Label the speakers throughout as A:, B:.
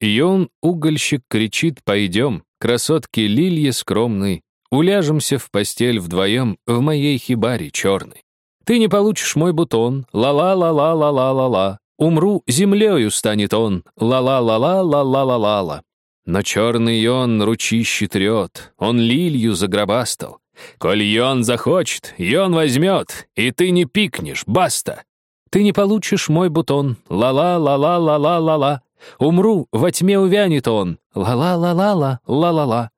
A: Йон, угольщик, кричит «Пойдем, красотки лильи скромной, уляжемся в постель вдвоем в моей хибаре черной. Ты не получишь мой бутон, ла-ла-ла-ла-ла-ла-ла-ла. Умру, землею станет он, ла-ла-ла-ла-ла-ла-ла-ла. Но черный он ручище трет, он лилью загробастал. Коль Йон захочет, Йон возьмет, и ты не пикнешь, баста. Ты не получишь мой бутон, ла-ла-ла-ла-ла-ла-ла-ла. Умру, во тьме увянет он, ла-ла-ла-ла-ла-ла-ла-ла.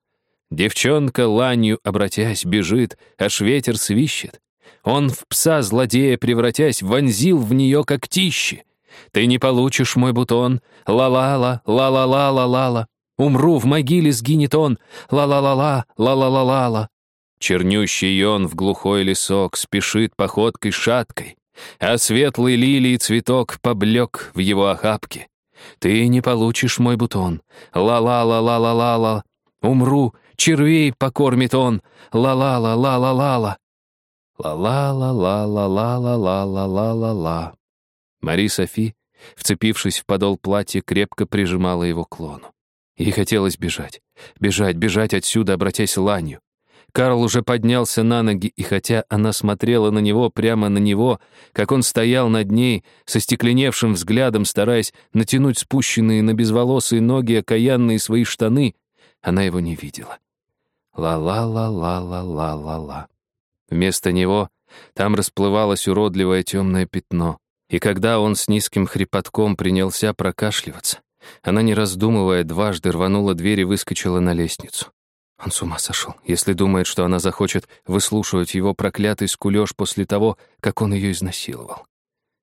A: Девчонка ланью, обратясь, бежит, аж ветер свищет. Он в пса-злодея, превратясь, вонзил в нее когтищи. Ты не получишь мой бутон, ла-ла-ла, ла-ла-ла-ла-ла-ла. Умру, в могиле сгинет он, ла-ла-ла-ла, ла-ла-ла-ла-ла. Чернющий он в глухой лесок спешит походкой шаткой, а светлый лилий цветок поблек в его охапке. Ты не получишь мой бутон, ла-ла-ла-ла-ла-ла-ла. Умру, червей покормит он, ла-ла-ла-ла-ла-ла-ла. Ла-ла-ла-ла-ла-ла-ла-ла-ла-ла. Мари Софи, вцепившись в подол платья, крепко прижимала его к лону. Ей хотелось бежать, бежать, бежать отсюда, обратясь ланью. Карл уже поднялся на ноги, и хотя она смотрела на него, прямо на него, как он стоял над ней, со стекленевшим взглядом, стараясь натянуть спущенные на безволосые ноги окаянные свои штаны, она его не видела. Ла-ла-ла-ла-ла-ла-ла-ла. Вместо него там расплывалось уродливое темное пятно, и когда он с низким хрипотком принялся прокашливаться, она, не раздумывая, дважды рванула дверь и выскочила на лестницу. Он с ума сошел, если думает, что она захочет выслушивать его проклятый скулёж после того, как он ее изнасиловал.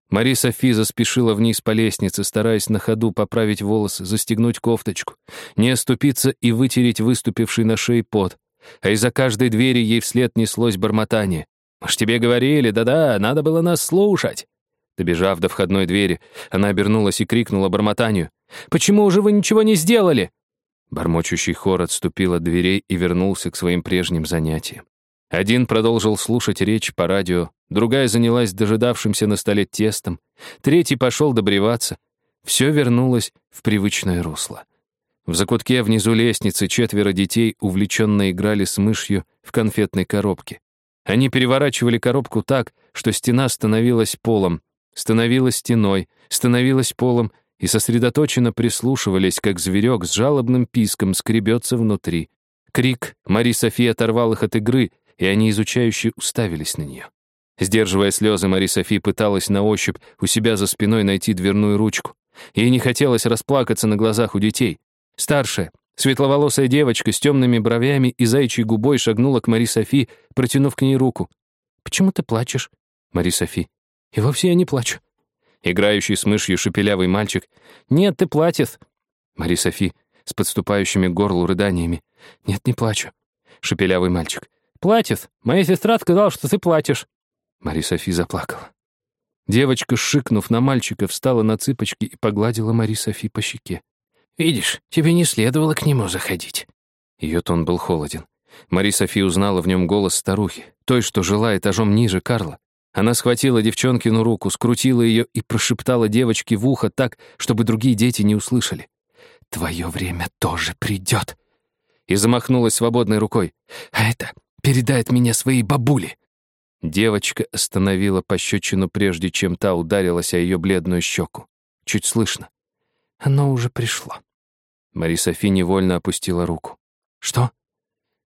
A: Мари Софи заспешила вниз по лестнице, стараясь на ходу поправить волосы, застегнуть кофточку, не оступиться и вытереть выступивший на шее пот. А из-за каждой двери ей вслед неслось бормотание. «Мы ж тебе говорили, да-да, надо было нас слушать!» Добежав до входной двери, она обернулась и крикнула бормотанию. «Почему же вы ничего не сделали?» Бормочущий хор отступил от дверей и вернулся к своим прежним занятиям. Один продолжил слушать речь по радио, другая занялась дожидавшимся на столе тестом, третий пошел добреваться. Все вернулось в привычное русло. В закутке внизу лестницы четверо детей увлеченно играли с мышью в конфетной коробке. Они переворачивали коробку так, что стена становилась полом, становилась стеной, становилась полом и сосредоточенно прислушивались, как зверек с жалобным писком скребется внутри. Крик Мари Софи оторвал их от игры, и они изучающе уставились на нее. Сдерживая слезы, Мари Софи пыталась на ощупь у себя за спиной найти дверную ручку. Ей не хотелось расплакаться на глазах у детей. Старшая, светловолосая девочка с темными бровями и заячьей губой шагнула к Мари Софи, протянув к ней руку. «Почему ты плачешь?» «Мари Софи». «И вовсе я не плачу. Играющий с мышью шепелявый мальчик. «Нет, ты платит!» Мари Софи с подступающими к горлу рыданиями. «Нет, не плачу!» Шепелявый мальчик. «Платит! Моя сестра сказала, что ты платишь!» Мари Софи заплакала. Девочка, шикнув на мальчика, встала на цыпочки и погладила Мари Софи по щеке. «Видишь, тебе не следовало к нему заходить». Ее тон был холоден. Мари Софи узнала в нем голос старухи, той, что жила этажом ниже Карла. Она схватила девчонкину руку, скрутила ее и прошептала девочке в ухо так, чтобы другие дети не услышали. «Твое время тоже придет!» И замахнулась свободной рукой. «А это передает меня своей бабуле!» Девочка остановила пощечину, прежде чем та ударилась о ее бледную щеку. Чуть слышно. «Оно уже пришло». Мари Софи невольно опустила руку. «Что?»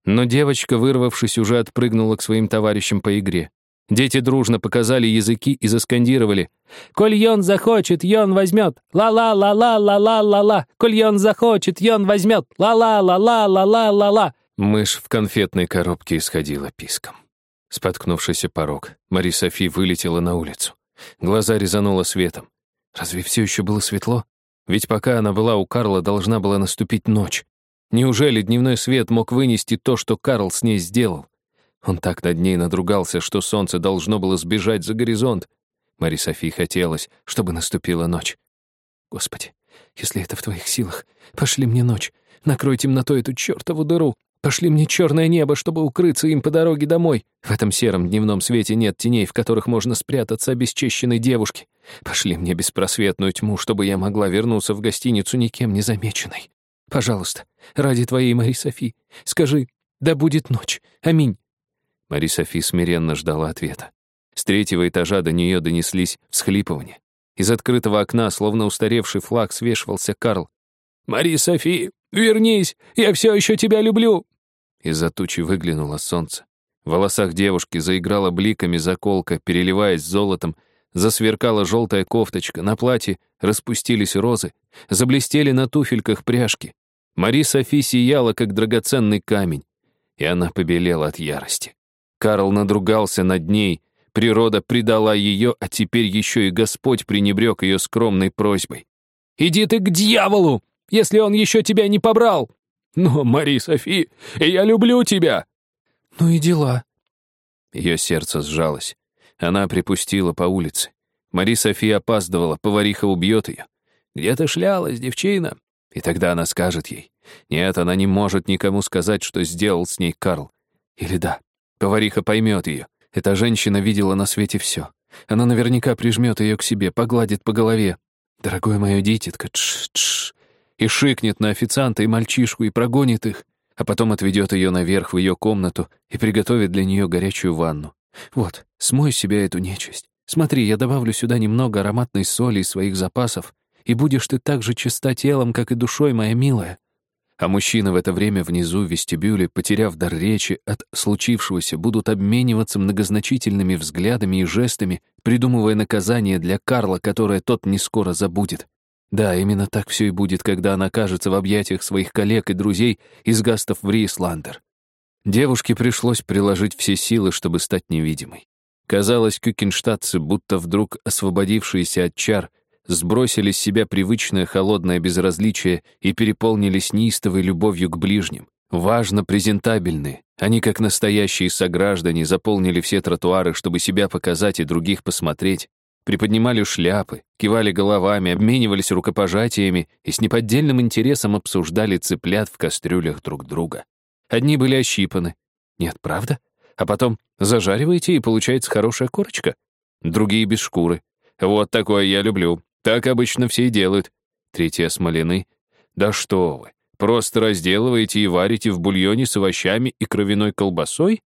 A: Но девочка, вырвавшись, уже отпрыгнула к своим товарищам по игре. Дети дружно показали языки и заскандировали. «Коль Йон захочет, Йон возьмет! Ла-ла-ла-ла-ла-ла-ла-ла! Коль Йон захочет, Йон возьмет! Ла-ла-ла-ла-ла-ла-ла-ла!» Мышь в конфетной коробке исходила писком. Споткнувшийся порог, Мари Софи вылетела на улицу. Глаза резануло светом. Разве все еще было светло? Ведь пока она была у Карла, должна была наступить ночь. Неужели дневной свет мог вынести то, что Карл с ней сделал? Он так над ней надругался, что солнце должно было сбежать за горизонт. Мари Софии хотелось, чтобы наступила ночь. Господи, если это в твоих силах, пошли мне ночь. Накрой темнотой эту чертову дыру. Пошли мне черное небо, чтобы укрыться им по дороге домой. В этом сером дневном свете нет теней, в которых можно спрятаться обесчещенной девушке. Пошли мне беспросветную тьму, чтобы я могла вернуться в гостиницу никем не замеченной. Пожалуйста, ради твоей Мари Софи, скажи, да будет ночь. Аминь. Мари Софи смиренно ждала ответа. С третьего этажа до нее донеслись всхлипывания. Из открытого окна, словно устаревший флаг, свешивался Карл. «Мари Софи, вернись! Я все еще тебя люблю!» Из-за тучи выглянуло солнце. В волосах девушки заиграла бликами заколка, переливаясь золотом, засверкала желтая кофточка, на платье распустились розы, заблестели на туфельках пряжки. Мари Софи сияла, как драгоценный камень, и она побелела от ярости. Карл надругался над ней, природа предала ее, а теперь еще и Господь пренебрег ее скромной просьбой. «Иди ты к дьяволу, если он еще тебя не побрал!» «Но, Мари Софи, я люблю тебя!» «Ну и дела». Ее сердце сжалось. Она припустила по улице. Мари Софи опаздывала, повариха убьет ее. «Где ты шлялась, девчина?» И тогда она скажет ей. Нет, она не может никому сказать, что сделал с ней Карл. Или да, повариха поймет ее. Эта женщина видела на свете все. Она наверняка прижмет ее к себе, погладит по голове. «Дорогое мое дитятко, тш-тш!» И шикнет на официанта и мальчишку, и прогонит их, а потом отведет ее наверх в ее комнату и приготовит для нее горячую ванну. Вот, смой себя эту нечисть. Смотри, я добавлю сюда немного ароматной соли из своих запасов, и будешь ты так же чиста телом, как и душой, моя милая». А мужчины в это время внизу в вестибюле, потеряв дар речи от случившегося, будут обмениваться многозначительными взглядами и жестами, придумывая наказание для Карла, которое тот не скоро забудет. Да, именно так все и будет, когда она окажется в объятиях своих коллег и друзей из Гастов в Рисландер. Девушке пришлось приложить все силы, чтобы стать невидимой. Казалось, кюкенштадтцы, будто вдруг освободившиеся от чар, сбросили с себя привычное холодное безразличие и переполнились неистовой любовью к ближним. Важно презентабельные. Они, как настоящие сограждане, заполнили все тротуары, чтобы себя показать и других посмотреть. Приподнимали шляпы, кивали головами, обменивались рукопожатиями и с неподдельным интересом обсуждали цыплят в кастрюлях друг друга. Одни были ощипаны. Нет, правда? А потом зажариваете, и получается хорошая корочка. Другие без шкуры. Вот такое я люблю. Так обычно все и делают. Третьи осмолены. Да что вы, просто разделываете и варите в бульоне с овощами и кровяной колбасой?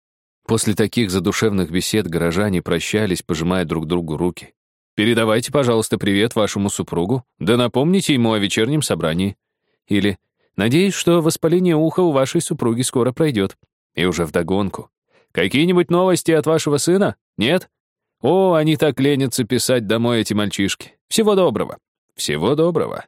A: После таких задушевных бесед горожане прощались, пожимая друг другу руки. «Передавайте, пожалуйста, привет вашему супругу, да напомните ему о вечернем собрании». Или Надеюсь, что воспаление уха у вашей супруги скоро пройдет. И уже вдогонку. Какие-нибудь новости от вашего сына? Нет? О, они так ленятся писать домой эти мальчишки. Всего доброго. Всего доброго.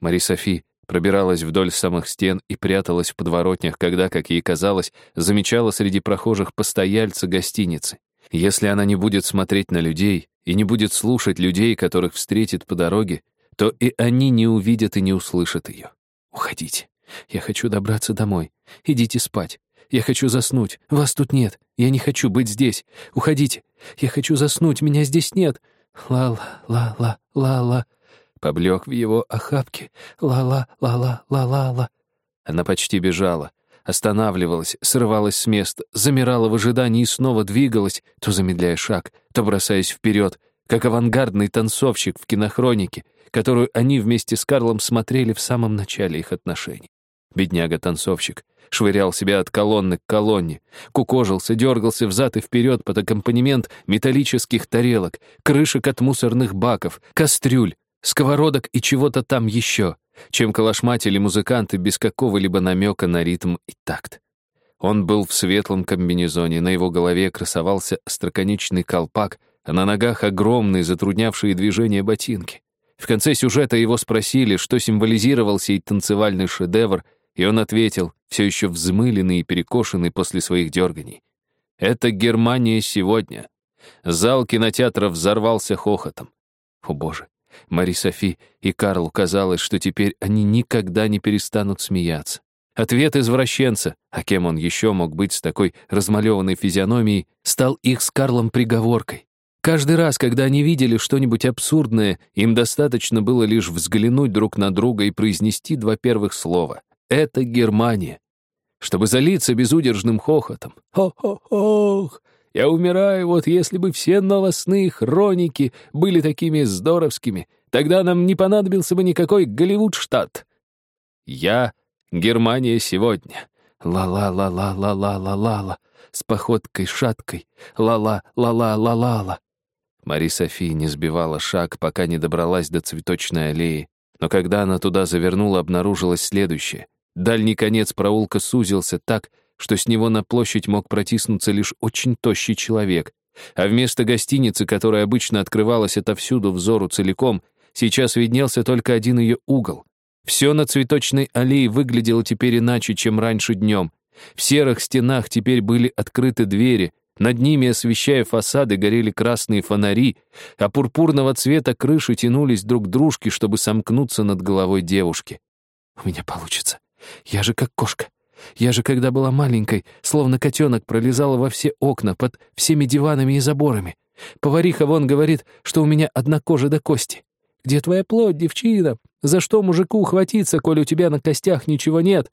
A: Мари Софи пробиралась вдоль самых стен и пряталась в подворотнях, когда, как ей казалось, замечала среди прохожих постояльца гостиницы. Если она не будет смотреть на людей и не будет слушать людей, которых встретит по дороге, то и они не увидят и не услышат ее. «Уходите. Я хочу добраться домой. Идите спать. Я хочу заснуть. Вас тут нет. Я не хочу быть здесь. Уходите. Я хочу заснуть. Меня здесь нет. Ла-ла-ла-ла-ла-ла». Поблек в его охапке. Ла-ла-ла-ла-ла-ла-ла. Она почти бежала. Останавливалась, срывалась с места, замирала в ожидании и снова двигалась, то замедляя шаг, то бросаясь вперед, как авангардный танцовщик в кинохронике, которую они вместе с Карлом смотрели в самом начале их отношений. Бедняга-танцовщик швырял себя от колонны к колонне, кукожился, дергался взад и вперед под аккомпанемент металлических тарелок, крышек от мусорных баков, кастрюль, сковородок и чего-то там еще, чем калашматили музыканты без какого-либо намека на ритм и такт. Он был в светлом комбинезоне, на его голове красовался остроконечный колпак, а на ногах огромные, затруднявшие движение ботинки. В конце сюжета его спросили, что символизировал сей танцевальный шедевр, и он ответил, все еще взмыленный и перекошенный после своих дерганий. «Это Германия сегодня». Зал кинотеатра взорвался хохотом. О боже, Мари Софи и Карлу казалось, что теперь они никогда не перестанут смеяться. Ответ извращенца, а кем он еще мог быть с такой размалеванной физиономией, стал их с Карлом приговоркой. Каждый раз, когда они видели что-нибудь абсурдное, им достаточно было лишь взглянуть друг на друга и произнести два первых слова. «Это Германия», чтобы залиться безудержным хохотом. «Хо-хо-хох!» Я умираю, вот если бы все новостные хроники были такими здоровскими, тогда нам не понадобился бы никакой Голливуд-штат. Я — Германия сегодня. Ла-ла-ла-ла-ла-ла-ла-ла. С походкой шаткой. Ла-ла-ла-ла-ла-ла-ла. Мари Софи не сбивала шаг, пока не добралась до цветочной аллеи. Но когда она туда завернула, обнаружилось следующее. Дальний конец проулка сузился так, что с него на площадь мог протиснуться лишь очень тощий человек. А вместо гостиницы, которая обычно открывалась отовсюду взору целиком, сейчас виднелся только один ее угол. Все на цветочной аллее выглядело теперь иначе, чем раньше днем. В серых стенах теперь были открыты двери, над ними, освещая фасады, горели красные фонари, а пурпурного цвета крыши тянулись друг к дружке, чтобы сомкнуться над головой девушки. «У меня получится. Я же как кошка. Я же, когда была маленькой, словно котенок, пролезала во все окна, под всеми диванами и заборами. Повариха вон говорит, что у меня одна кожа до кости. Где твоя плоть, девчина? За что мужику ухватиться, коль у тебя на костях ничего нет?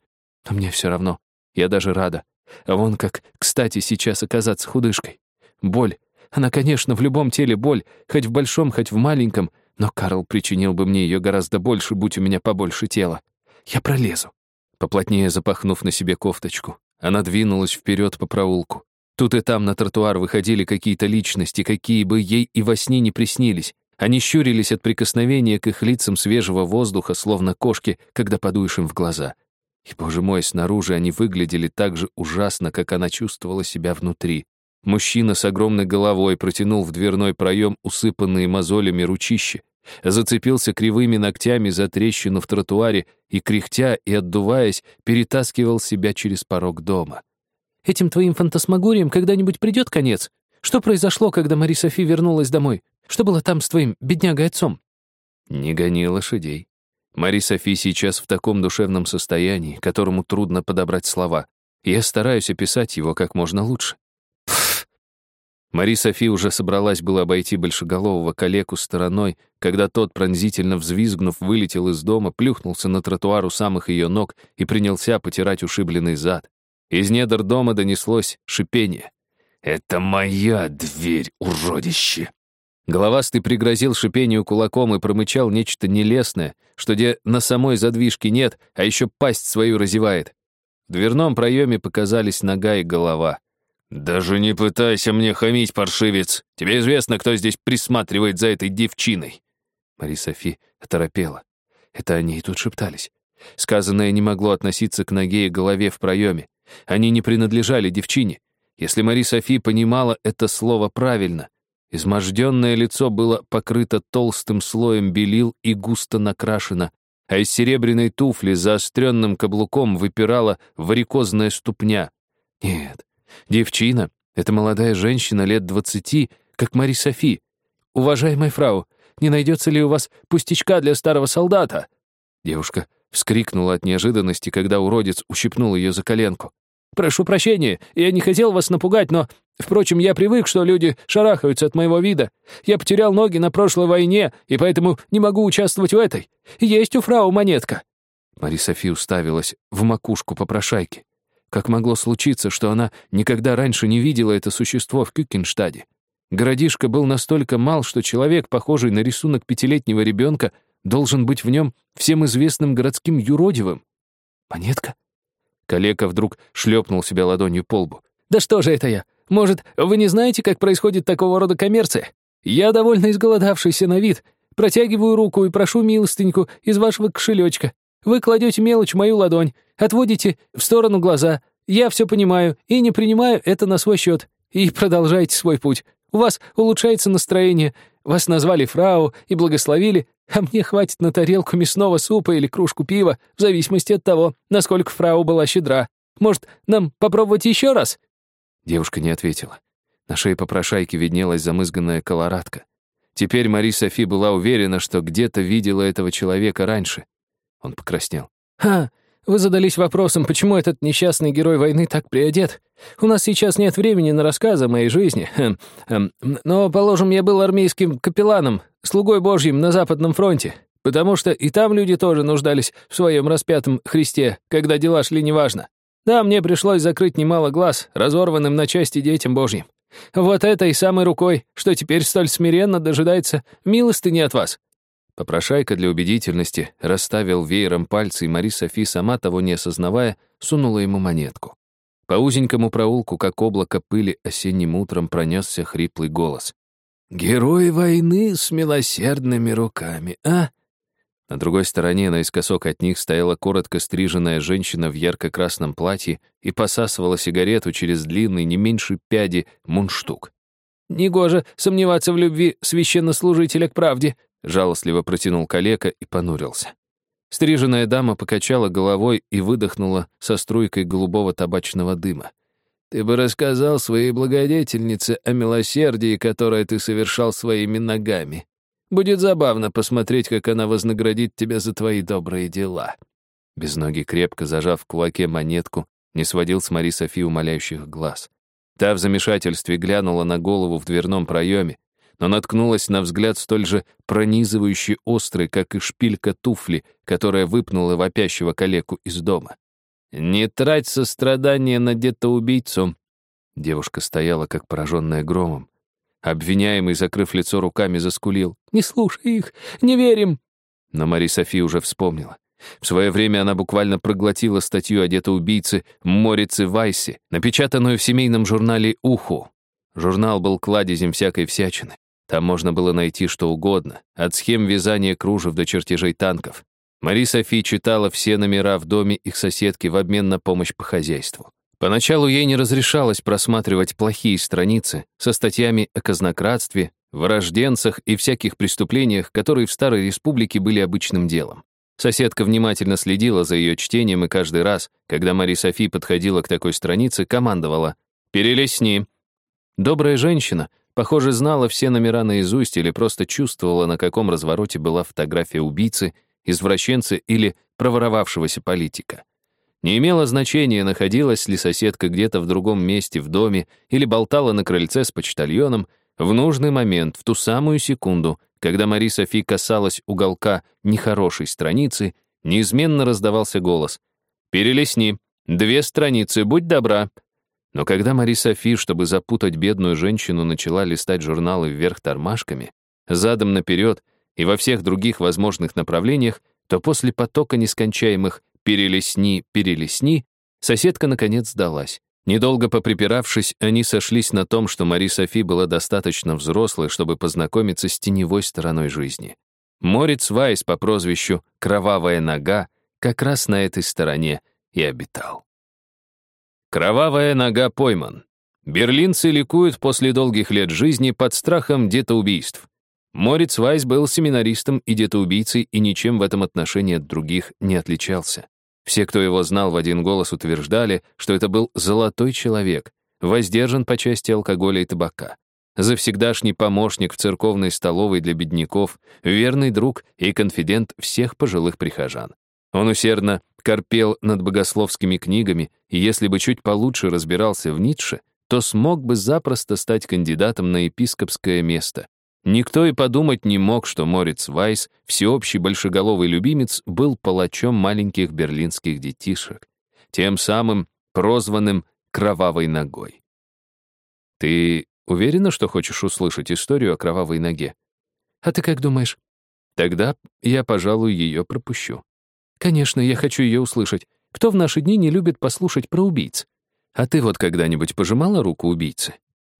A: Но мне все равно. Я даже рада. А вон как, кстати, сейчас оказаться худышкой. Боль. Она, конечно, в любом теле боль, хоть в большом, хоть в маленьком, но Карл причинил бы мне ее гораздо больше, будь у меня побольше тела. Я пролезу. Поплотнее запахнув на себе кофточку, она двинулась вперед по проулку. Тут и там на тротуар выходили какие-то личности, какие бы ей и во сне не приснились. Они щурились от прикосновения к их лицам свежего воздуха, словно кошки, когда подуешь им в глаза. И, боже мой, снаружи они выглядели так же ужасно, как она чувствовала себя внутри. Мужчина с огромной головой протянул в дверной проем усыпанные мозолями ручище, зацепился кривыми ногтями за трещину в тротуаре и, кряхтя и отдуваясь, перетаскивал себя через порог дома. «Этим твоим фантасмагориям когда-нибудь придет конец? Что произошло, когда Мари Софи вернулась домой? Что было там с твоим беднягой-отцом?» «Не гони лошадей. Мари Софи сейчас в таком душевном состоянии, которому трудно подобрать слова. Я стараюсь описать его как можно лучше. Мари Софи уже собралась было обойти большеголового калеку стороной, когда тот, пронзительно взвизгнув, вылетел из дома, плюхнулся на тротуар у самых ее ног и принялся потирать ушибленный зад. Из недр дома донеслось шипение. «Это моя дверь, уродище!» Головастый пригрозил шипению кулаком и промычал нечто нелестное, что где на самой задвижке нет, а еще пасть свою разевает. В дверном проеме показались нога и голова. «Даже не пытайся мне хамить, паршивец! Тебе известно, кто здесь присматривает за этой девчиной!» Мари Софи оторопела. Это они и тут шептались. Сказанное не могло относиться к ноге и голове в проеме. Они не принадлежали девчине. Если Мари Софи понимала это слово правильно, Изможденное лицо было покрыто толстым слоем белил и густо накрашено, а из серебряной туфли заостренным каблуком выпирала варикозная ступня. Нет, девчина — это молодая женщина лет двадцати, как Мари Софи. «Уважаемая фрау, не найдется ли у вас пустячка для старого солдата?» Девушка вскрикнула от неожиданности, когда уродец ущипнул ее за коленку. «Прошу прощения, я не хотел вас напугать, но Впрочем, я привык, что люди шарахаются от моего вида. Я потерял ноги на прошлой войне, и поэтому не могу участвовать в этой. Есть у фрау монетка». Мари Софи уставилась в макушку попрошайки. Как могло случиться, что она никогда раньше не видела это существо в Кюкенштаде? Городишко был настолько мал, что человек, похожий на рисунок пятилетнего ребенка, должен быть в нем всем известным городским юродивым. «Монетка?» Калека вдруг шлепнул себя ладонью по лбу. «Да что же это я? Может, вы не знаете, как происходит такого рода коммерция? Я довольно изголодавшийся на вид. Протягиваю руку и прошу милостыньку из вашего кошелечка. Вы кладете мелочь в мою ладонь, отводите в сторону глаза. Я все понимаю и не принимаю это на свой счет. И продолжайте свой путь. У вас улучшается настроение. Вас назвали фрау и благословили, а мне хватит на тарелку мясного супа или кружку пива, в зависимости от того, насколько фрау была щедра. Может, нам попробовать еще раз?» Девушка не ответила. На шее попрошайки виднелась замызганная колорадка. Теперь Мари Софи была уверена, что где-то видела этого человека раньше. Он покраснел. «Ха, вы задались вопросом, почему этот несчастный герой войны так приодет? У нас сейчас нет времени на рассказы о моей жизни. Хм, хм. Но, положим, я был армейским капелланом, слугой божьим на Западном фронте, потому что и там люди тоже нуждались в своем распятом Христе, когда дела шли неважно. Да, мне пришлось закрыть немало глаз, разорванным на части детям Божьим.
B: Вот этой самой рукой, что теперь столь смиренно дожидается милостыни от вас».
A: Попрошайка для убедительности расставил веером пальцы, и Мари Софи, сама того не осознавая, сунула ему монетку. По узенькому проулку, как облако пыли, осенним утром пронесся хриплый голос. «Герой войны с милосердными руками, а?» На другой стороне, наискосок от них, стояла коротко стриженная женщина в ярко-красном платье и посасывала сигарету через длинный, не меньше пяди, мундштук.
B: «Негоже сомневаться в любви священнослужителя к правде»,
A: жалостливо протянул калека и понурился. Стриженная дама покачала головой и выдохнула со струйкой голубого табачного дыма. «Ты бы рассказал своей благодетельнице о милосердии, которое ты совершал своими ногами. Будет забавно посмотреть, как она вознаградит тебя за твои добрые дела». Без ноги крепко зажав в кулаке монетку, не сводил с Мари Софи умоляющих глаз. Та в замешательстве глянула на голову в дверном проеме, но наткнулась на взгляд столь же пронизывающий острый, как и шпилька туфли, которая выпнула вопящего калеку из дома. «Не трать сострадание на детоубийцу!» Девушка стояла, как пораженная громом. Обвиняемый, закрыв лицо руками, заскулил.
B: «Не слушай их! Не верим!»
A: Но Мари Софи уже вспомнила. В свое время она буквально проглотила статью о детоубийце Морице Вайсе, напечатанную в семейном журнале «Уху». Журнал был кладезем всякой всячины. Там можно было найти что угодно, от схем вязания кружев до чертежей танков. Мари Софи читала все номера в доме их соседки в обмен на помощь по хозяйству. Поначалу ей не разрешалось просматривать плохие страницы со статьями о казнократстве, вырожденцах и всяких преступлениях, которые в Старой Республике были обычным делом. Соседка внимательно следила за ее чтением и каждый раз, когда Мари Софи подходила к такой странице, командовала «Перелесни». Добрая женщина — Похоже, знала все номера наизусть или просто чувствовала, на каком развороте была фотография убийцы, извращенца или проворовавшегося политика. Не имело значения, находилась ли соседка где-то в другом месте в доме или болтала на крыльце с почтальоном, в нужный момент, в ту самую секунду, когда Мари Софи касалась уголка нехорошей страницы, неизменно раздавался голос. «Перелесни. Две страницы, будь добра. Но когда Мари Софи, чтобы запутать бедную женщину, начала листать журналы вверх тормашками, задом наперед и во всех других возможных направлениях, то после потока нескончаемых «перелесни, перелесни» соседка наконец сдалась. Недолго поприпиравшись, они сошлись на том, что Мари Софи была достаточно взрослой, чтобы познакомиться с теневой стороной жизни. Морец Вайс по прозвищу «Кровавая нога» как раз на этой стороне и обитал. Кровавая нога пойман. Берлинцы ликуют после долгих лет жизни под страхом детоубийств. Морец Вайс был семинаристом и детоубийцей и ничем в этом отношении от других не отличался. Все, кто его знал, в один голос утверждали, что это был золотой человек, воздержан по части алкоголя и табака. Завсегдашний помощник в церковной столовой для бедняков, верный друг и конфидент всех пожилых прихожан. Он усердно корпел над богословскими книгами, и если бы чуть получше разбирался в Ницше, то смог бы запросто стать кандидатом на епископское место. Никто и подумать не мог, что Морец Вайс, всеобщий большеголовый любимец, был палачом маленьких берлинских детишек, тем самым прозванным «кровавой ногой». Ты уверена, что хочешь услышать историю о кровавой ноге?
B: А ты как думаешь?
A: Тогда я, пожалуй, ее пропущу.
B: Конечно, я хочу ее услышать. Кто в наши дни не любит послушать про убийц?
A: А ты вот когда-нибудь пожимала руку убийце?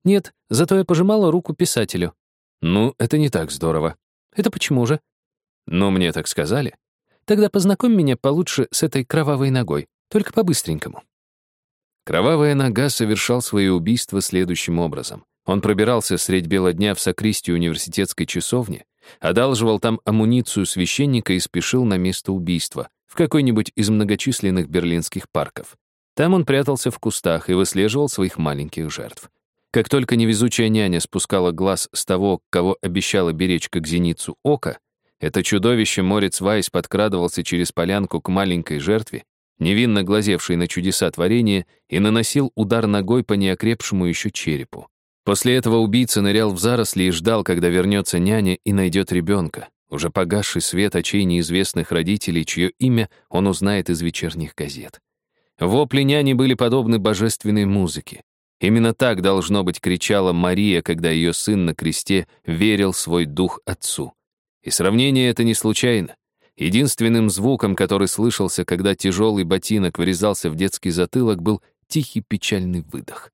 B: Нет, зато я пожимала руку писателю.
A: Ну, это не так здорово.
B: Это почему же?
A: Ну, мне так сказали.
B: Тогда познакомь меня получше с этой кровавой ногой, только по-быстренькому.
A: Кровавая нога совершал свои убийства следующим образом. Он пробирался средь бела дня в сокристию университетской часовни, одалживал там амуницию священника и спешил на место убийства, в какой-нибудь из многочисленных берлинских парков. Там он прятался в кустах и выслеживал своих маленьких жертв. Как только невезучая няня спускала глаз с того, кого обещала беречь как зеницу ока, это чудовище Морец Вайс подкрадывался через полянку к маленькой жертве, невинно глазевшей на чудеса творения, и наносил удар ногой по неокрепшему еще черепу. После этого убийца нырял в заросли и ждал, когда вернется няня и найдет ребенка, уже погасший свет очей неизвестных родителей, чье имя он узнает из вечерних газет. Вопли няни были подобны божественной музыке. Именно так, должно быть, кричала Мария, когда ее сын на кресте верил свой дух отцу. И сравнение это не случайно. Единственным звуком, который слышался, когда тяжелый ботинок врезался в детский затылок, был тихий печальный выдох.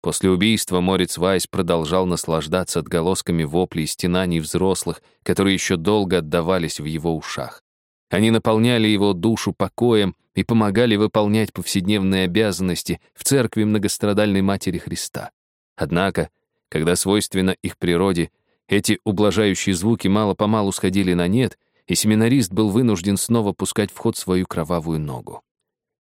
A: После убийства Морец Вайс продолжал наслаждаться отголосками воплей и стенаний взрослых, которые еще долго отдавались в его ушах. Они наполняли его душу покоем и помогали выполнять повседневные обязанности в церкви многострадальной Матери Христа. Однако, когда свойственно их природе, эти ублажающие звуки мало-помалу сходили на нет, и семинарист был вынужден снова пускать в ход свою кровавую ногу.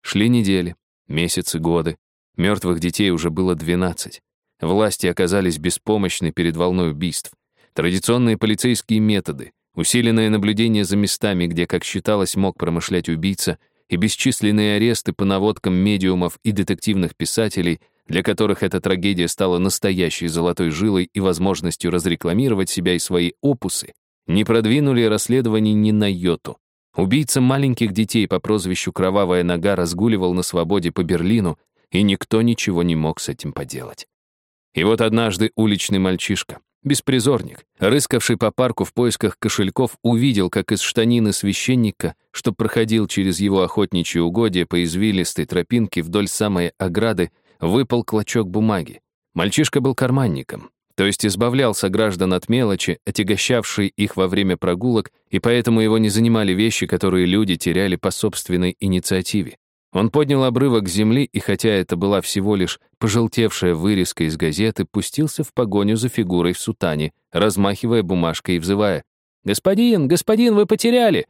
A: Шли недели, месяцы, годы. Мертвых детей уже было 12. Власти оказались беспомощны перед волной убийств. Традиционные полицейские методы, усиленное наблюдение за местами, где, как считалось, мог промышлять убийца, и бесчисленные аресты по наводкам медиумов и детективных писателей, для которых эта трагедия стала настоящей золотой жилой и возможностью разрекламировать себя и свои опусы, не продвинули расследование ни на йоту. Убийца маленьких детей по прозвищу «Кровавая нога» разгуливал на свободе по Берлину, и никто ничего не мог с этим поделать. И вот однажды уличный мальчишка, беспризорник, рыскавший по парку в поисках кошельков, увидел, как из штанины священника, что проходил через его охотничье угодье по извилистой тропинке вдоль самой ограды, выпал клочок бумаги. Мальчишка был карманником, то есть избавлялся граждан от мелочи, отягощавшей их во время прогулок, и поэтому его не занимали вещи, которые люди теряли по собственной инициативе. Он поднял обрывок земли, и хотя это была всего лишь пожелтевшая вырезка из газеты, пустился в погоню за фигурой в сутане, размахивая бумажкой и взывая. «Господин, господин, вы потеряли!»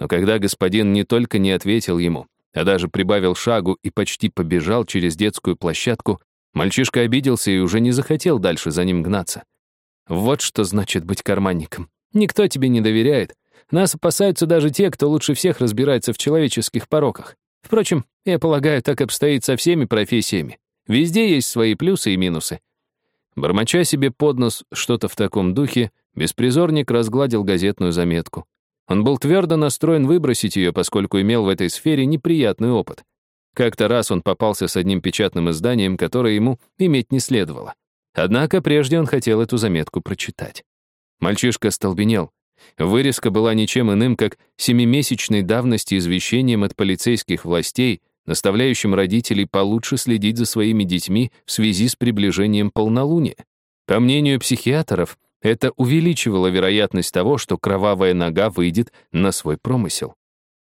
A: Но когда господин не только не ответил ему, а даже прибавил шагу и почти побежал через детскую площадку, мальчишка обиделся и уже не захотел дальше за ним гнаться. Вот что значит быть карманником. Никто тебе не доверяет. Нас опасаются даже те, кто лучше всех разбирается в человеческих пороках. Впрочем, я полагаю, так обстоит со всеми профессиями. Везде есть свои плюсы и минусы. Бормоча себе под нос что-то в таком духе, беспризорник разгладил газетную заметку. Он был твердо настроен выбросить ее, поскольку имел в этой сфере неприятный опыт. Как-то раз он попался с одним печатным изданием, которое ему иметь не следовало. Однако прежде он хотел эту заметку прочитать. Мальчишка столбенел. Вырезка была ничем иным, как семимесячной давности извещением от полицейских властей, наставляющим родителей получше следить за своими детьми в связи с приближением полнолуния. По мнению психиатров, это увеличивало вероятность того, что кровавая нога выйдет на свой промысел.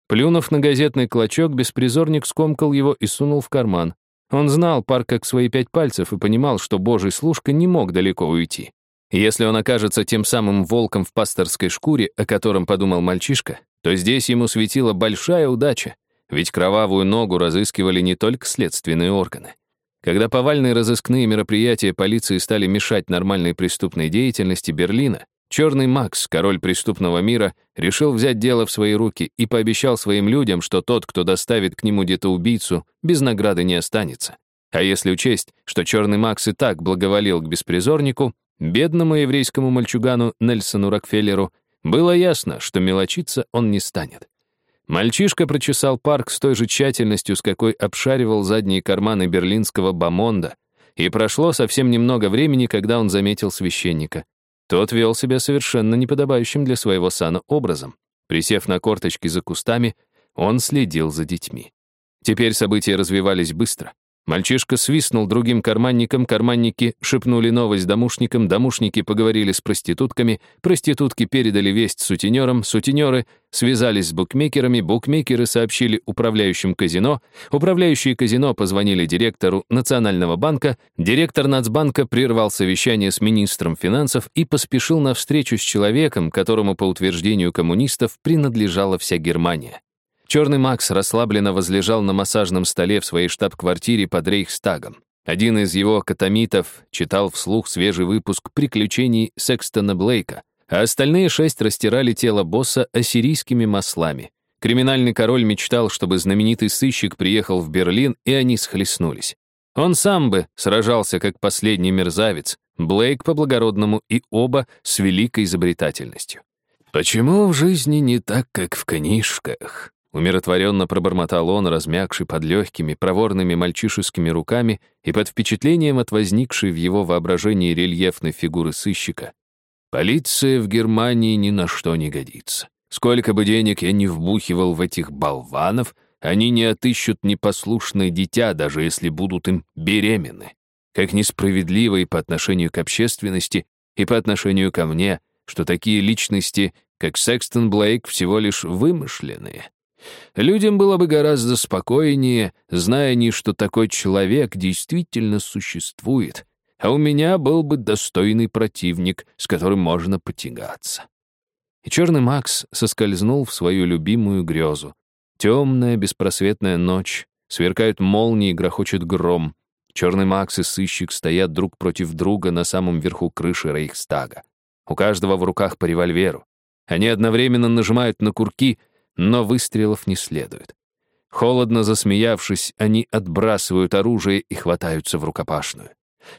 A: Плюнув на газетный клочок, беспризорник скомкал его и сунул в карман. Он знал пар как свои пять пальцев и понимал, что божий служка не мог далеко уйти. Если он окажется тем самым волком в пасторской шкуре, о котором подумал мальчишка, то здесь ему светила большая удача, ведь кровавую ногу разыскивали не только следственные органы. Когда повальные разыскные мероприятия полиции стали мешать нормальной преступной деятельности Берлина, Черный Макс, король преступного мира, решил взять дело в свои руки и пообещал своим людям, что тот, кто доставит к нему где-то убийцу, без награды не останется. А если учесть, что Черный Макс и так благоволил к беспризорнику, Бедному еврейскому мальчугану Нельсону Рокфеллеру было ясно, что мелочиться он не станет. Мальчишка прочесал парк с той же тщательностью, с какой обшаривал задние карманы берлинского бомонда, и прошло совсем немного времени, когда он заметил священника. Тот вел себя совершенно неподобающим для своего сана образом. Присев на корточки за кустами, он следил за детьми. Теперь события развивались быстро. Мальчишка свистнул другим карманникам, карманники шепнули новость домушникам, домушники поговорили с проститутками, проститутки передали весть сутенерам, сутенеры связались с букмекерами, букмекеры сообщили управляющим казино, управляющие казино позвонили директору Национального банка, директор Нацбанка прервал совещание с министром финансов и поспешил на встречу с человеком, которому, по утверждению коммунистов, принадлежала вся Германия. Черный Макс расслабленно возлежал на массажном столе в своей штаб-квартире под Рейхстагом. Один из его катамитов читал вслух свежий выпуск «Приключений Секстона Блейка», а остальные шесть растирали тело босса ассирийскими маслами. Криминальный король мечтал, чтобы знаменитый сыщик приехал в Берлин, и они схлестнулись. Он сам бы сражался как последний мерзавец, Блейк по-благородному и оба с великой изобретательностью. «Почему в жизни не так, как в книжках?» Умиротворенно пробормотал он, размягший под легкими, проворными мальчишескими руками и под впечатлением от возникшей в его воображении рельефной фигуры сыщика. «Полиция в Германии ни на что не годится. Сколько бы денег я ни вбухивал в этих болванов, они не отыщут непослушное дитя, даже если будут им беременны. Как несправедливо и по отношению к общественности, и по отношению ко мне, что такие личности, как Секстон Блейк, всего лишь вымышленные. Людям было бы гораздо спокойнее, зная они, что такой человек действительно существует, а у меня был бы достойный противник, с которым можно потягаться. И черный Макс соскользнул в свою любимую грезу. Темная, беспросветная ночь, сверкают молнии, грохочет гром. Черный Макс и сыщик стоят друг против друга на самом верху крыши Рейхстага. У каждого в руках по револьверу. Они одновременно нажимают на курки — но выстрелов не следует. Холодно засмеявшись, они отбрасывают оружие и хватаются в рукопашную.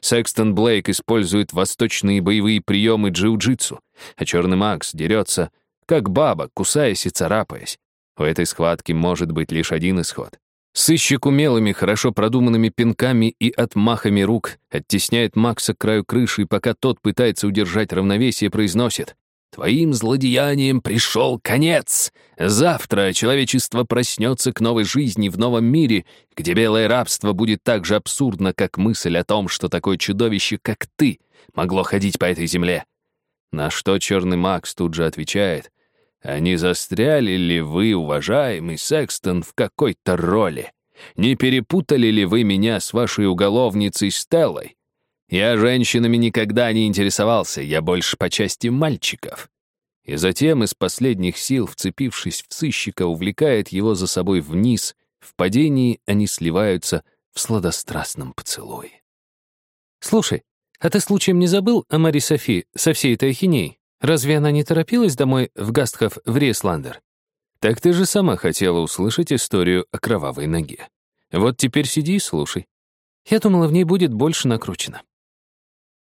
A: Секстон Блейк использует восточные боевые приемы джиу-джитсу, а черный Макс дерется, как баба, кусаясь и царапаясь. У этой схватки может быть лишь один исход. Сыщик умелыми, хорошо продуманными пинками и отмахами рук оттесняет Макса к краю крыши, пока тот пытается удержать равновесие, произносит Твоим злодеянием пришел конец. Завтра человечество проснется к новой жизни в новом мире, где белое рабство будет так же абсурдно, как мысль о том, что такое чудовище, как ты, могло ходить по этой земле. На что черный Макс тут же отвечает, «А не застряли ли вы, уважаемый Секстон, в какой-то роли? Не перепутали ли вы меня с вашей уголовницей Стеллой? Я женщинами никогда не интересовался, я больше по части мальчиков. И затем из последних сил, вцепившись в сыщика, увлекает его за собой вниз. В падении они сливаются в сладострастном поцелуе.
B: «Слушай, а ты случаем не забыл о Мари Софи со всей этой ахинеей? Разве она не торопилась домой в Гастхов в Рейсландер?
A: Так ты же сама хотела услышать историю о кровавой ноге. Вот теперь сиди и слушай.
B: Я думала, в ней будет больше накручено.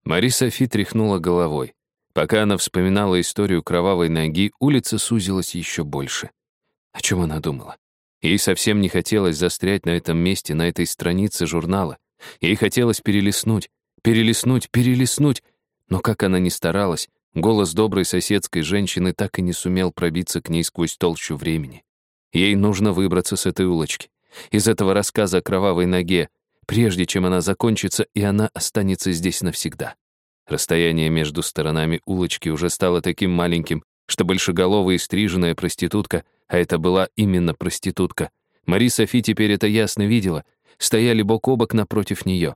A: Мари Софи тряхнула головой. Пока она вспоминала историю кровавой ноги, улица сузилась еще больше. О чем она думала? Ей совсем не хотелось застрять на этом месте, на этой странице журнала. Ей хотелось перелистнуть, перелистнуть, перелистнуть. Но как она ни старалась, голос доброй соседской женщины так и не сумел пробиться к ней сквозь толщу времени. Ей нужно выбраться с этой улочки. Из этого рассказа о кровавой ноге, прежде чем она закончится, и она останется здесь навсегда. Расстояние между сторонами улочки уже стало таким маленьким, что большеголовая и стриженная проститутка, а это была именно проститутка, Мари Софи теперь это ясно видела, стояли бок о бок напротив нее.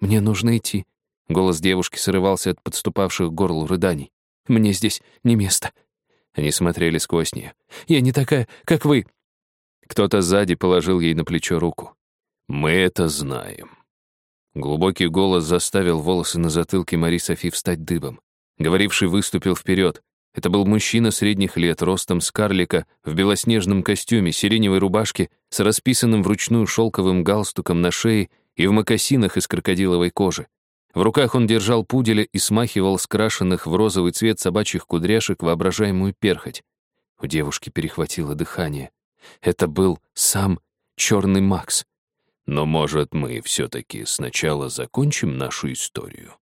A: «Мне нужно идти». Голос девушки срывался от подступавших к горлу рыданий. «Мне здесь не место». Они смотрели сквозь нее. «Я не такая, как вы». Кто-то сзади положил ей на плечо руку. Мы это знаем. Глубокий голос заставил волосы на затылке Мари Софи встать дыбом. Говоривший выступил вперед. Это был мужчина средних лет, ростом с карлика, в белоснежном костюме, сиреневой рубашке, с расписанным вручную шелковым галстуком на шее и в мокасинах из крокодиловой кожи. В руках он держал пуделя и смахивал скрашенных в розовый цвет собачьих кудряшек воображаемую перхоть. У девушки перехватило дыхание. Это был сам Черный Макс. Но, может, мы все-таки сначала закончим нашу историю?»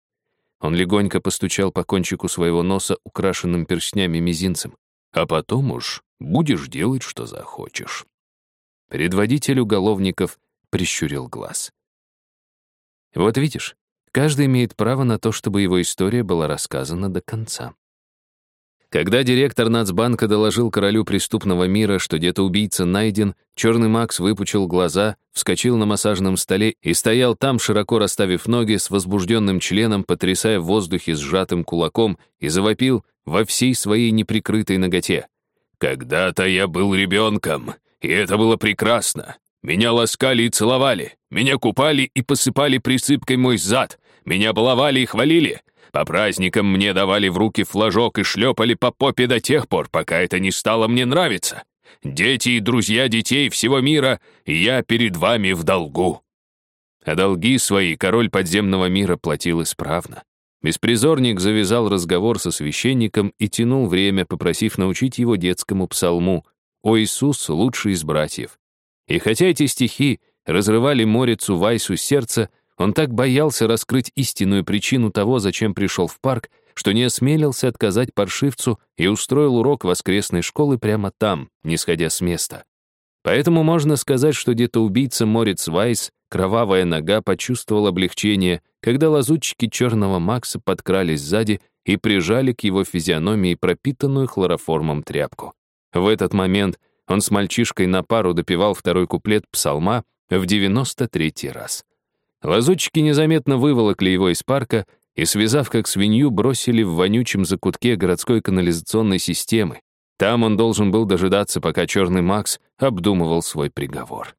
A: Он легонько постучал по кончику своего носа, украшенным перстнями мизинцем. «А потом уж будешь делать, что захочешь». Предводитель уголовников прищурил глаз. «Вот видишь, каждый имеет право на то, чтобы его история была рассказана до конца. Когда директор Нацбанка доложил королю преступного мира, что где-то убийца найден, черный Макс выпучил глаза, вскочил на массажном столе и стоял там, широко расставив ноги, с возбужденным членом, потрясая в воздухе сжатым кулаком и завопил во всей своей неприкрытой ноготе. «Когда-то я был ребенком, и это было прекрасно. Меня ласкали и целовали, меня купали и посыпали присыпкой мой зад, меня баловали и хвалили, по праздникам мне давали в руки флажок и шлепали по попе до тех пор, пока это не стало мне нравиться. Дети и друзья детей всего мира, я перед вами в долгу». А долги свои король подземного мира платил исправно. Беспризорник завязал разговор со священником и тянул время, попросив научить его детскому псалму «О Иисус, лучший из братьев». И хотя эти стихи разрывали Морицу Вайсу сердце, он так боялся раскрыть истинную причину того, зачем пришел в парк, что не осмелился отказать паршивцу и устроил урок воскресной школы прямо там, не сходя с места. Поэтому можно сказать, что где-то убийца Морец Вайс, кровавая нога, почувствовал облегчение, когда лазутчики черного Макса подкрались сзади и прижали к его физиономии пропитанную хлороформом тряпку. В этот момент он с мальчишкой на пару допевал второй куплет псалма в 93-й раз. Лазутчики незаметно выволокли его из парка и, связав как свинью, бросили в вонючем закутке городской канализационной системы. Там он должен был дожидаться, пока черный Макс обдумывал свой приговор.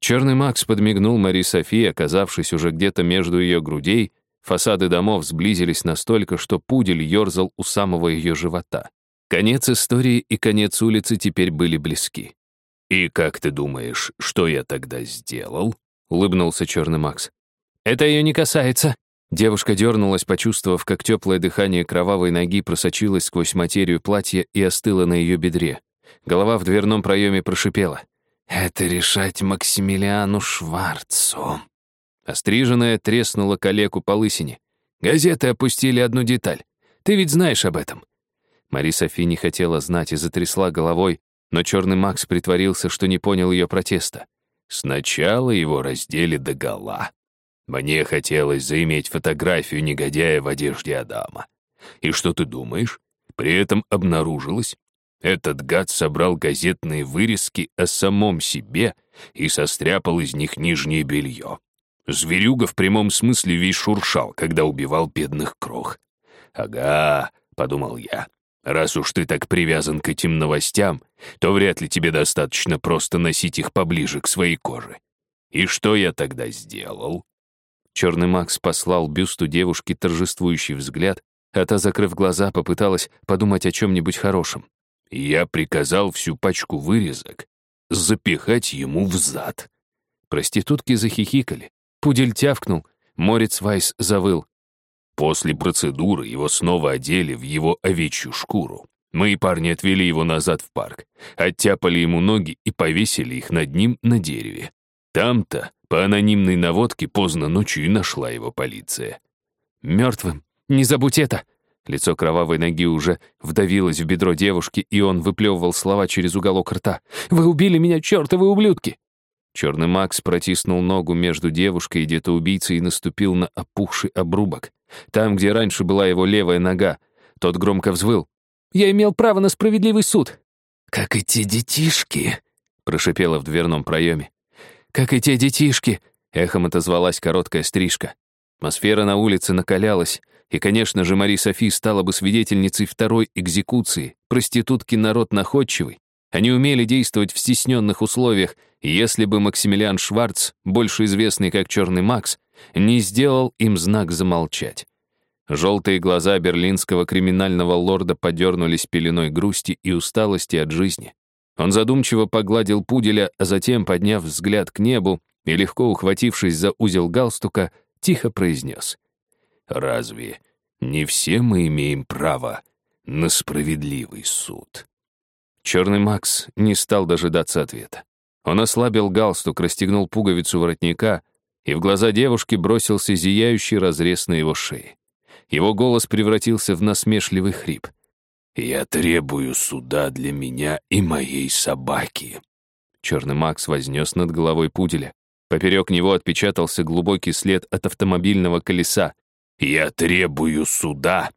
A: Черный Макс подмигнул Мари Софии, оказавшись уже где-то между ее грудей, фасады домов сблизились настолько, что пудель ерзал у самого ее живота. Конец истории и конец улицы теперь были близки. «И как ты думаешь, что я тогда сделал?» — улыбнулся черный Макс. «Это ее не касается». Девушка дернулась, почувствовав, как теплое дыхание кровавой ноги просочилось сквозь материю платья и остыло на ее бедре. Голова в дверном проеме прошипела. «Это решать Максимилиану Шварцу». Остриженная треснула калеку по лысине. «Газеты опустили одну деталь. Ты ведь знаешь об этом». Мари Софи не хотела знать и затрясла головой, но черный Макс притворился, что не понял ее протеста. Сначала его раздели догола. Мне хотелось заиметь фотографию негодяя в одежде Адама. И что ты думаешь? При этом обнаружилось, этот гад собрал газетные вырезки о самом себе и состряпал из них нижнее белье. Зверюга в прямом смысле весь шуршал, когда убивал бедных крох. «Ага», — подумал я, Раз уж ты так привязан к этим новостям, то вряд ли тебе достаточно просто носить их поближе к своей коже. И что я тогда сделал? Черный Макс послал бюсту девушки торжествующий взгляд, а та, закрыв глаза, попыталась подумать о чем-нибудь хорошем. Я приказал всю пачку вырезок запихать ему в зад. Проститутки захихикали. Пудель тявкнул, Морец Вайс завыл. После процедуры его снова одели в его овечью шкуру. Мои парни отвели его назад в парк, оттяпали ему ноги и повесили их над ним на дереве. Там-то, по анонимной наводке, поздно ночью и нашла его полиция. «Мертвым! Не забудь это!» Лицо кровавой ноги уже вдавилось в бедро девушки, и он выплевывал слова через уголок рта. «Вы убили меня, чертовы ублюдки!» Черный Макс протиснул ногу между девушкой и где-то убийцей и наступил на опухший обрубок. Там, где раньше была его левая нога. Тот громко взвыл. «Я имел право на справедливый суд!» «Как и те детишки!» — прошипела в дверном проеме. «Как и те детишки!» — эхом отозвалась короткая стрижка. Атмосфера на улице накалялась, и, конечно же, Мари Софи стала бы свидетельницей второй экзекуции. Проститутки народ находчивый. Они умели действовать в стесненных условиях, и если бы Максимилиан Шварц, больше известный как Черный Макс, не сделал им знак замолчать. Желтые глаза берлинского криминального лорда подернулись пеленой грусти и усталости от жизни. Он задумчиво погладил пуделя, а затем, подняв взгляд к небу и легко ухватившись за узел галстука, тихо произнес. «Разве не все мы имеем право на справедливый суд?» Черный Макс не стал дожидаться ответа. Он ослабил галстук, расстегнул пуговицу воротника, и в глаза девушки бросился зияющий разрез на его шее. Его голос превратился в насмешливый хрип. «Я требую суда для меня и моей собаки». Черный Макс вознес над головой пуделя. Поперек него отпечатался глубокий след от автомобильного колеса. «Я требую суда!»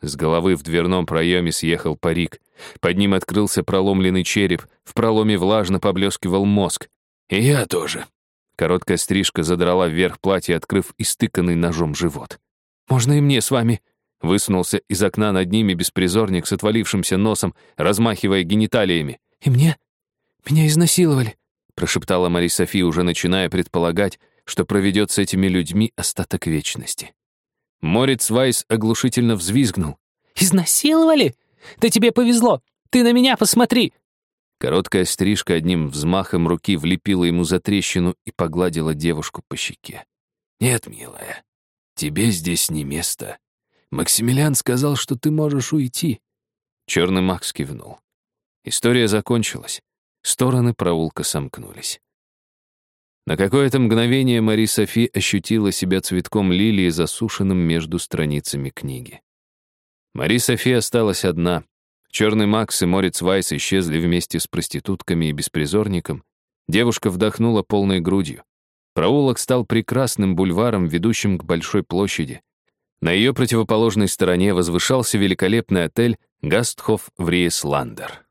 A: С головы в дверном проеме съехал парик. Под ним открылся проломленный череп, в проломе влажно поблескивал мозг. «И я тоже», Короткая стрижка задрала вверх платье, открыв истыканный ножом живот. «Можно и мне с вами?» Высунулся из окна над ними беспризорник с отвалившимся носом, размахивая гениталиями. «И мне? Меня изнасиловали», прошептала Мари Софи, уже начиная предполагать, что проведет с этими людьми остаток вечности. Морец Вайс оглушительно взвизгнул. «Изнасиловали? Да тебе повезло! Ты на меня посмотри! Короткая стрижка одним взмахом руки влепила ему за трещину и погладила девушку по щеке. «Нет, милая, тебе здесь не место. Максимилиан сказал, что ты можешь уйти». Черный Макс кивнул. История закончилась. Стороны проулка сомкнулись. На какое-то мгновение Мари Софи ощутила себя цветком лилии, засушенным между страницами книги. Мари Софи осталась одна. Черный Макс и Морец Вайс исчезли вместе с проститутками и беспризорником. Девушка вдохнула полной грудью. Проулок стал прекрасным бульваром, ведущим к большой площади. На ее противоположной стороне возвышался великолепный отель «Гастхоф Вриесландер».